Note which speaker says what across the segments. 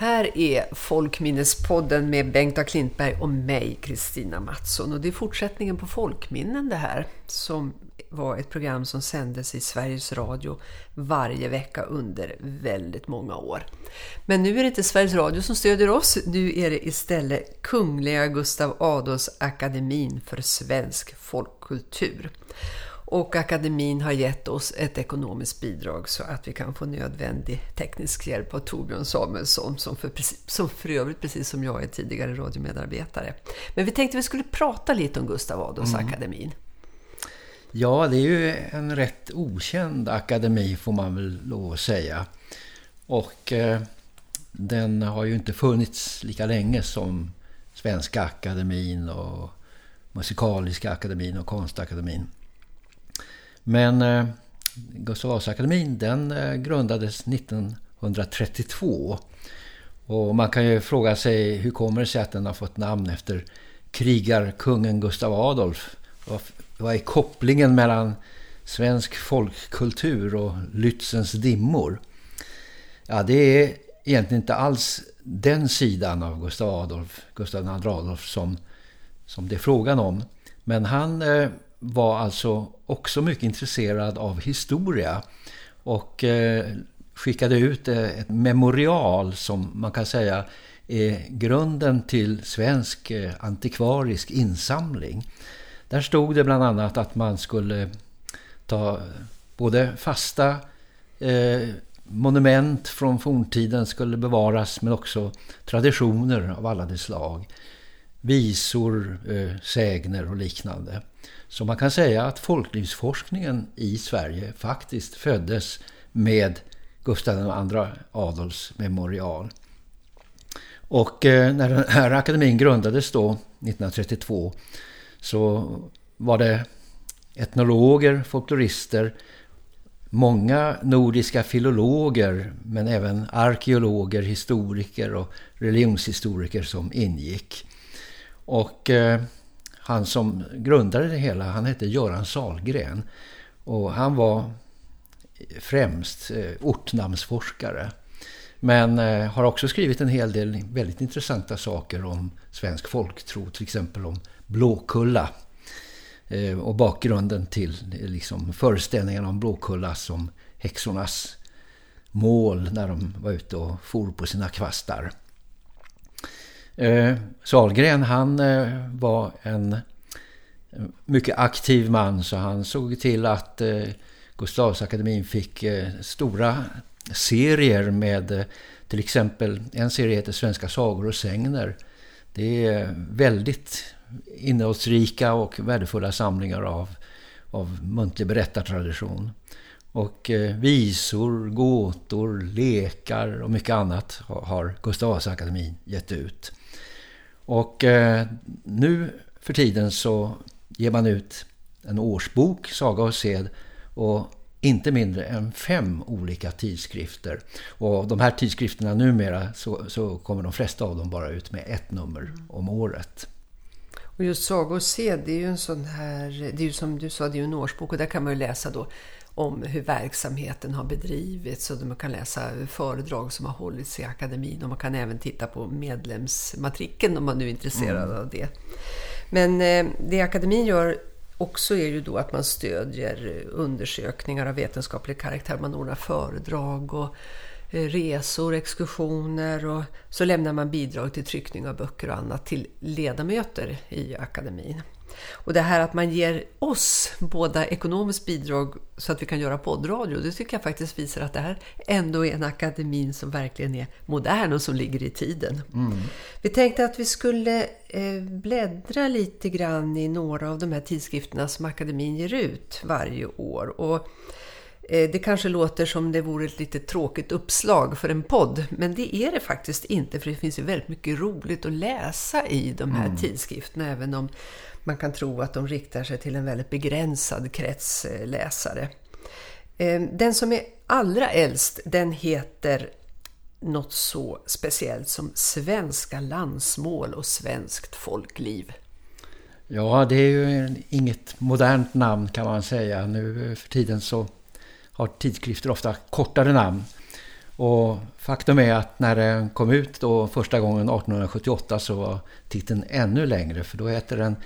Speaker 1: Här är Folkminnespodden med Bengt A. Klintberg och mig, Kristina Mattsson. Och det är fortsättningen på Folkminnen det här, som var ett program som sändes i Sveriges Radio varje vecka under väldigt många år. Men nu är det inte Sveriges Radio som stödjer oss, nu är det istället Kungliga Gustav Adolfs akademin för svensk folkkultur. Och akademin har gett oss ett ekonomiskt bidrag så att vi kan få nödvändig teknisk hjälp av Torbjörn Samuelsson som för, som för övrigt precis som jag är tidigare radiomedarbetare. Men vi tänkte vi skulle prata lite om Gustav Adolfs mm. akademin.
Speaker 2: Ja, det är ju en rätt okänd akademi får man väl lov att säga. Och eh, den har ju inte funnits lika länge som Svenska akademin och Musikaliska akademin och Konstakademin. Men eh, Gustav Vasa-akademin den eh, grundades 1932. Och man kan ju fråga sig hur kommer det sig att den har fått namn efter krigarkungen Gustav Adolf. Vad är kopplingen mellan svensk folkkultur och Lützens dimmor? Ja, det är egentligen inte alls den sidan av Gustav Adolf, Gustav II Adolf som, som det är frågan om. Men han eh, var alltså också mycket intresserad av historia och eh, skickade ut eh, ett memorial som man kan säga är grunden till svensk eh, antikvarisk insamling. Där stod det bland annat att man skulle ta både fasta eh, monument från forntiden skulle bevaras men också traditioner av alla de slag. Visor, eh, sägner och liknande. Så man kan säga att folklivsforskningen i Sverige faktiskt föddes med Gustav II Adolfs memorial. Och eh, när den här akademin grundades då 1932 så var det etnologer, folklorister, många nordiska filologer men även arkeologer, historiker och religionshistoriker som ingick. Och eh, han som grundade det hela, han hette Göran Salgren. Och han var främst eh, ortnamnsforskare. Men eh, har också skrivit en hel del väldigt intressanta saker om svensk folktro. Till exempel om Blåkulla. Eh, och bakgrunden till liksom, föreställningen om Blåkulla som häxornas mål när de var ute och for på sina kvastar. Eh, Salgren han eh, var en mycket aktiv man så han såg till att eh, Gustavsakademin fick eh, stora serier med eh, till exempel en serie heter Svenska sagor och sängner. Det är väldigt innehållsrika och värdefulla samlingar av, av muntlig berättartradition. Och eh, visor, gåtor, lekar och mycket annat har, har Gustav Vasa gett ut. Och eh, nu för tiden så ger man ut en årsbok, Saga och sed och inte mindre än fem olika tidskrifter. Och de här tidskrifterna numera så, så kommer de flesta av dem bara ut med ett nummer om året.
Speaker 1: Och just Saga och sed, det är ju en sån här, det är ju som du sa, det är ju en årsbok och där kan man ju läsa då om hur verksamheten har bedrivits och man kan läsa föredrag som har hållits i akademin och man kan även titta på medlemsmatriken om man nu är intresserad mm. av det. Men eh, det akademin gör också är ju då att man stödjer undersökningar av vetenskaplig karaktär. Man ordnar föredrag och eh, resor, exkursioner och så lämnar man bidrag till tryckning av böcker och annat till ledamöter i akademin. Och det här att man ger oss båda ekonomiskt bidrag så att vi kan göra poddradio, det tycker jag faktiskt visar att det här ändå är en akademin som verkligen är modern och som ligger i tiden. Mm. Vi tänkte att vi skulle eh, bläddra lite grann i några av de här tidskrifterna som akademin ger ut varje år. Och det kanske låter som det vore ett lite tråkigt uppslag för en podd, men det är det faktiskt inte för det finns ju väldigt mycket roligt att läsa i de här mm. tidskrifterna även om man kan tro att de riktar sig till en väldigt begränsad krets eh, läsare. Eh, den som är allra äldst den heter något så speciellt som Svenska landsmål och svenskt folkliv.
Speaker 2: Ja, det är ju inget modernt namn kan man säga. Nu för tiden så har tidskrifter ofta kortare namn. Och faktum är att när den kom ut då första gången 1878 så var titeln ännu längre för då heter den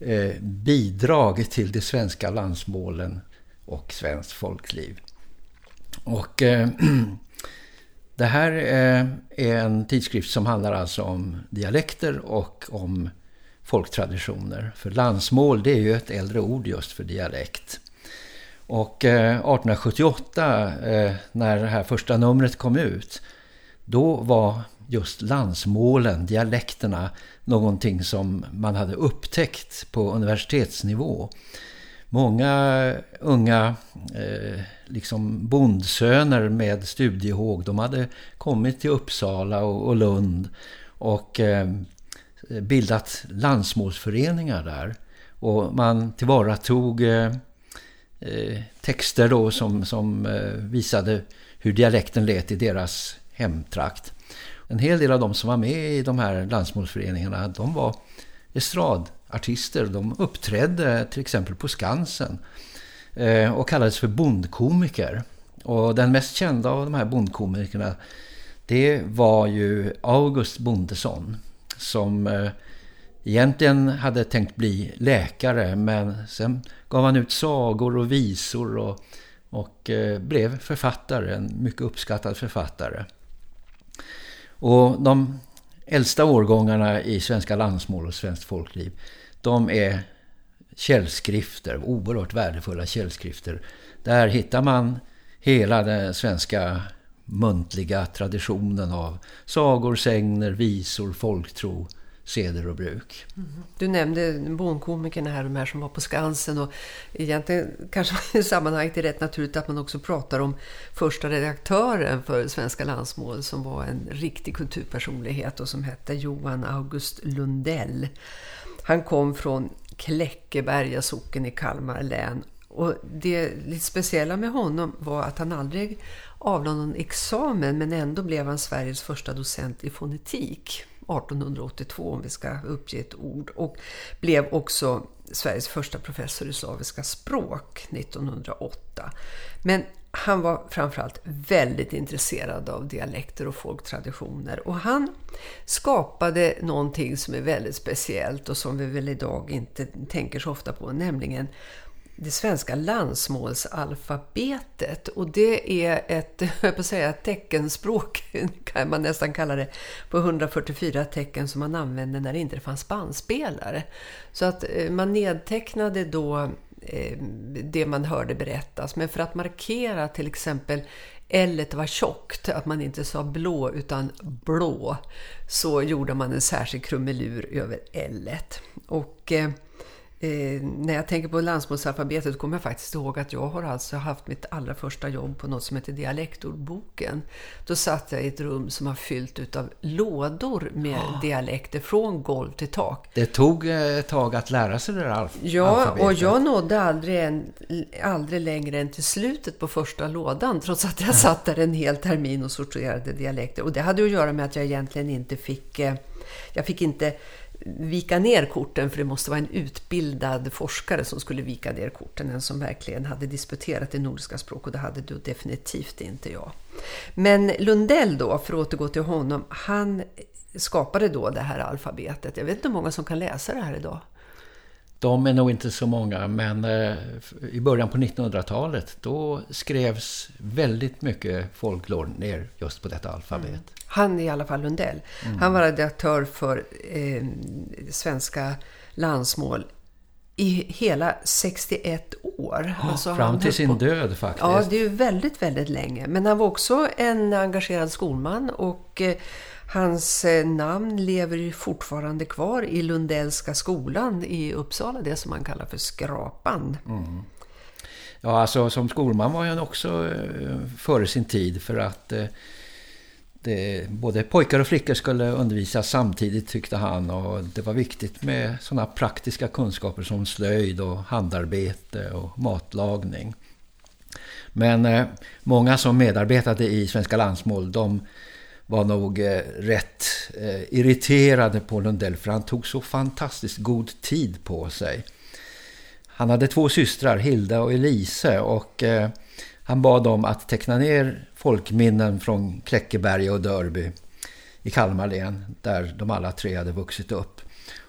Speaker 2: eh, Bidrag till de svenska landsmålen och svenskt folkliv. Och eh, det här eh, är en tidskrift som handlar alltså om dialekter och om folktraditioner. För landsmål det är ju ett äldre ord just för dialekt. Och eh, 1878 eh, när det här första numret kom ut då var just landsmålen, dialekterna, någonting som man hade upptäckt på universitetsnivå. Många unga eh, liksom bondsöner med studiehåg, de hade kommit till Uppsala och, och Lund och eh, bildat landsmålsföreningar där. Och man tillvaratog eh, Eh, texter då som, som eh, visade hur dialekten lät i deras hemtrakt. En hel del av de som var med i de här landsmålsföreningarna, de var estradartister. De uppträdde till exempel på Skansen eh, och kallades för bondkomiker. Och den mest kända av de här bondkomikerna det var ju August Bondesson som eh, egentligen hade tänkt bli läkare men sen gav han ut sagor och visor och, och eh, blev författare, en mycket uppskattad författare. Och de äldsta årgångarna i svenska landsmål och svenskt folkliv de är källskrifter, oerhört värdefulla källskrifter. Där hittar man hela den svenska muntliga traditionen av sagor, sägner, visor, folktro, seder och bruk. Mm.
Speaker 1: Du nämnde bonkomikerna här, de här som var på Skansen och egentligen kanske i sammanhanget är rätt naturligt att man också pratar om första redaktören för Svenska landsmål som var en riktig kulturpersonlighet och som hette Johan August Lundell. Han kom från Kläckeberga socken i Kalmar län och det lite speciella med honom var att han aldrig avlade någon examen men ändå blev han Sveriges första docent i fonetik 1882 om vi ska uppge ett ord och blev också Sveriges första professor i slaviska språk 1908. Men han var framförallt väldigt intresserad av dialekter och folktraditioner och han skapade någonting som är väldigt speciellt och som vi väl idag inte tänker så ofta på, nämligen det svenska landsmålsalfabetet och det är ett, jag på säga, teckenspråk kan man nästan kalla det på 144 tecken som man använde när det inte fanns bandspelare. Så att eh, man nedtecknade då eh, det man hörde berättas men för att markera till exempel L var tjockt, att man inte sa blå utan blå så gjorde man en särskild krumelur över L. Och eh, eh, när jag tänker på landsmålsalfabetet kommer jag faktiskt ihåg att jag har alltså haft mitt allra första jobb på något som heter Dialektordboken. Då satt jag i ett rum som var fyllt av lådor med oh. dialekter från golv till tak.
Speaker 2: Det tog eh, ett tag att lära sig det där alfabetet.
Speaker 1: Ja, och jag nådde aldrig, en, aldrig längre än till slutet på första lådan trots att jag satt där en hel termin och sorterade dialekter. Och det hade att göra med att jag egentligen inte fick... Eh, jag fick inte vika ner korten för det måste vara en utbildad forskare som skulle vika ner korten, en som verkligen hade disputerat i nordiska språk och det hade då definitivt inte jag. Men Lundell då, för att återgå till honom, han skapade då det här alfabetet. Jag vet inte hur många som kan läsa det här idag.
Speaker 2: De är nog inte så många, men eh, i början på 1900-talet då skrevs väldigt mycket folklore ner just på detta alfabet. Mm.
Speaker 1: Han är i alla fall Lundell. Mm. Han var redaktör för eh, svenska landsmål i hela 61 år.
Speaker 2: Oh, alltså fram till sin på. död faktiskt.
Speaker 1: Ja, det är ju väldigt, väldigt länge. Men han var också en engagerad skolman och eh, Hans eh, namn lever fortfarande kvar i Lundellska skolan i Uppsala, det som man kallar för Skrapan. Mm.
Speaker 2: Ja, alltså som skolman var han också eh, före sin tid för att eh, det, både pojkar och flickor skulle undervisas samtidigt tyckte han och det var viktigt med sådana praktiska kunskaper som slöjd och handarbete och matlagning. Men eh, många som medarbetade i Svenska landsmål de var nog eh, rätt eh, irriterade på Lundell för han tog så fantastiskt god tid på sig. Han hade två systrar, Hilda och Elise och eh, Han bad dem att teckna ner folkminnen från Kläckeberg och Dörby i Kalmar län där de alla tre hade vuxit upp.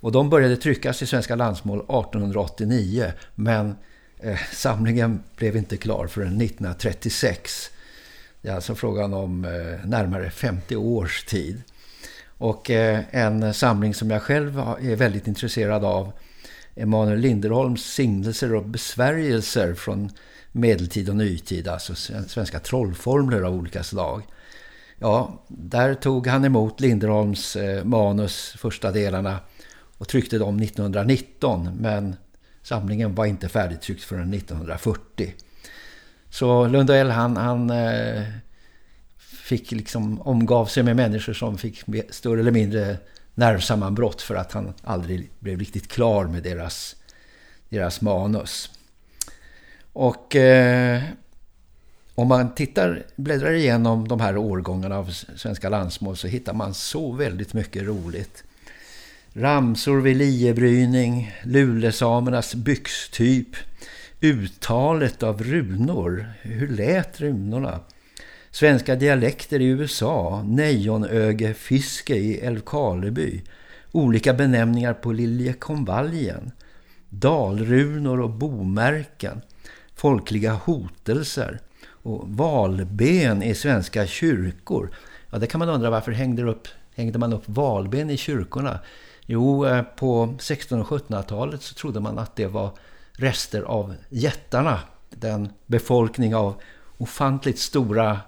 Speaker 2: Och de började tryckas i Svenska landsmål 1889 men eh, samlingen blev inte klar förrän 1936. Det är alltså frågan om eh, närmare 50 års tid. Och eh, en samling som jag själv är väldigt intresserad av Emanuel Linderholms signelser och besvärjelser från medeltid och nytid, alltså svenska trollformler av olika slag. Ja, där tog han emot Linderholms eh, manus första delarna och tryckte dem 1919 men samlingen var inte färdigtryckt förrän 1940. Så Lundell han, han eh, fick liksom omgav sig med människor som fick större eller mindre nervsammanbrott för att han aldrig blev riktigt klar med deras, deras manus. Och eh, om man tittar, bläddrar igenom de här årgångarna av svenska landsmål så hittar man så väldigt mycket roligt. Ramsor vid liebryning, lulesamernas byxtyp, uttalet av runor. Hur lät runorna? Svenska dialekter i USA, nejonögefiske i Älvkarleby, olika benämningar på liljekonvaljen, dalrunor och bomärken, folkliga hotelser och valben i svenska kyrkor. Ja, det kan man undra varför hängde, upp, hängde man upp valben i kyrkorna? Jo, eh, på 1600- och 1700-talet så trodde man att det var rester av jättarna. Den befolkning av ofantligt stora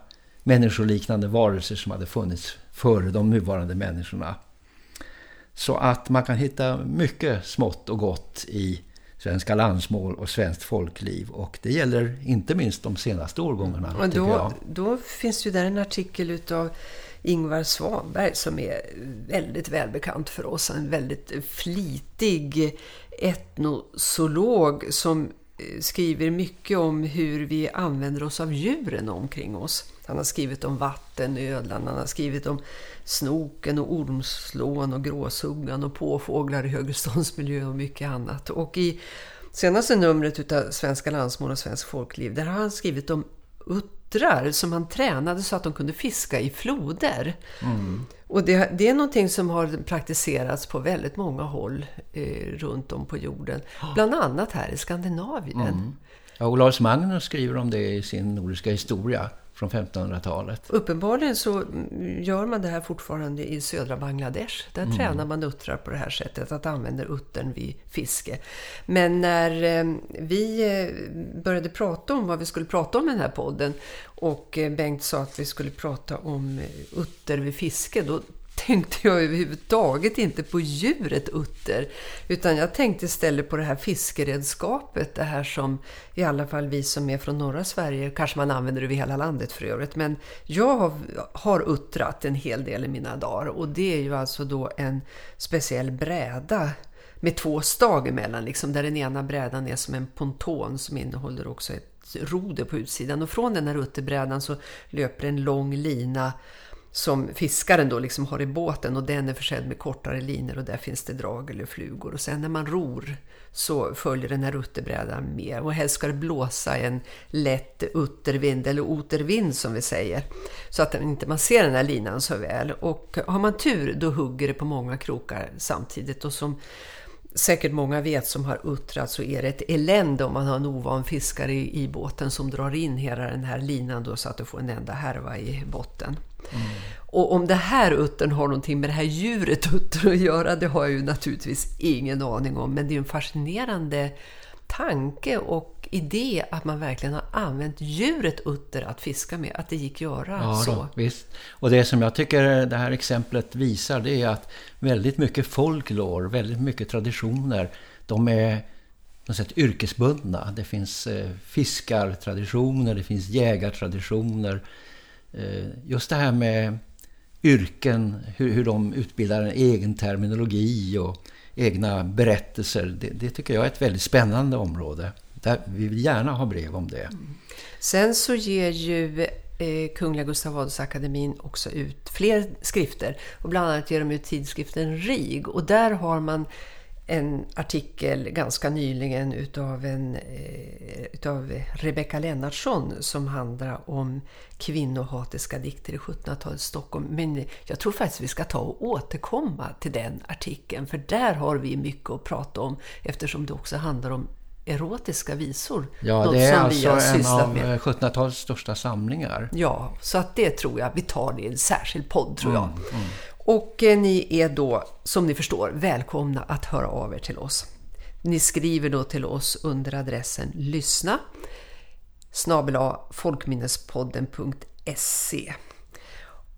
Speaker 2: människoliknande varelser som hade funnits före de nuvarande människorna. Så att man kan hitta mycket smått och gott i svenska landsmål och svenskt folkliv. Och det gäller inte minst de senaste årgångarna.
Speaker 1: Och då, då finns ju där en artikel utav Ingvar Svanberg som är väldigt välbekant för oss. En väldigt flitig etnosolog som eh, skriver mycket om hur vi använder oss av djuren omkring oss. Han har skrivit om vattenödlan, han har skrivit om snoken och ormslån och gråsuggan och påfåglar i högreståndsmiljö och mycket annat. Och i senaste numret av Svenska landsmål och Svensk folkliv där har han skrivit om uttrar som han tränade så att de kunde fiska i floder. Mm. Och det, det, är någonting som har praktiserats på väldigt många håll eh, runt om på jorden. Bland annat här i Skandinavien. Mm.
Speaker 2: Ja, Olaus Magnus skriver om det i sin nordiska historia från 1500-talet.
Speaker 1: Uppenbarligen så gör man det här fortfarande i södra Bangladesh. Där mm. tränar man uttrar på det här sättet, att använda uttern vid fiske. Men när eh, vi eh, började prata om vad vi skulle prata om i den här podden och eh, Bengt sa att vi skulle prata om utter vid fiske, då tänkte jag överhuvudtaget inte på djuret utter. Utan jag tänkte istället på det här fiskeredskapet. Det här som i alla fall vi som är från norra Sverige, kanske man använder över hela landet för övrigt. Men jag har, har uttrat en hel del i mina dagar. Och det är ju alltså då en speciell bräda med två stag emellan. Liksom, där den ena brädan är som en ponton som innehåller också ett roder på utsidan. Och från den här utterbrädan så löper en lång lina som fiskaren då liksom har i båten och den är försedd med kortare linor och där finns det drag eller flugor. Och sen när man ror så följer den här utterbrädan med och helst ska det blåsa en lätt uttervind eller otervind som vi säger så att man inte man ser den här linan så väl. Och har man tur då hugger det på många krokar samtidigt och som säkert många vet som har uttrat så är det ett elände om man har en ovan fiskare i, i båten som drar in hela den här linan då så att du får en enda härva i botten. Mm. Och om det här uttern har någonting med det här djuret utter att göra, det har jag ju naturligtvis ingen aning om. Men det är en fascinerande tanke och idé att man verkligen har använt djuret utter att fiska med, att det gick göra ja, så. Då,
Speaker 2: visst. Och det som jag tycker det här exemplet visar det är att väldigt mycket folklore, väldigt mycket traditioner, de är på sätt yrkesbundna. Det finns eh, fiskartraditioner, det finns jägartraditioner, Eh, just det här med yrken, hur, hur de utbildar en egen terminologi och egna berättelser, det, det, tycker jag är ett väldigt spännande område. Där vi vill gärna ha brev om det. Mm.
Speaker 1: Sen så ger ju eh, Kungliga Gustav Adolfsakademin också ut fler skrifter. Och bland annat ger de ut tidskriften RIG. Och där har man en artikel ganska nyligen utav, en, eh, utav Rebecka Lennartsson som handlar om kvinnohatiska dikter i 1700-talets Stockholm. Men jag tror faktiskt vi ska ta och återkomma till den artikeln för där har vi mycket att prata om eftersom det också handlar om erotiska visor.
Speaker 2: Ja, det är alltså en av 1700-talets största samlingar.
Speaker 1: Ja, så att det tror jag vi tar det i en särskild podd tror jag. Mm, mm. Och eh, ni är då, som ni förstår, välkomna att höra av er till oss. Ni skriver då till oss under adressen lyssna snabela folkminnespodden.se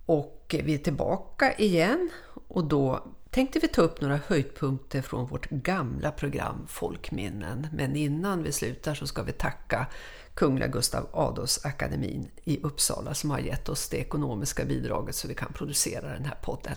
Speaker 1: och eh, vi är tillbaka igen och då tänkte vi ta upp några höjdpunkter från vårt gamla program Folkminnen. Men innan vi slutar så ska vi tacka Kungliga Gustav Adolfs akademin i Uppsala som har gett oss det ekonomiska bidraget så vi kan producera den här podden.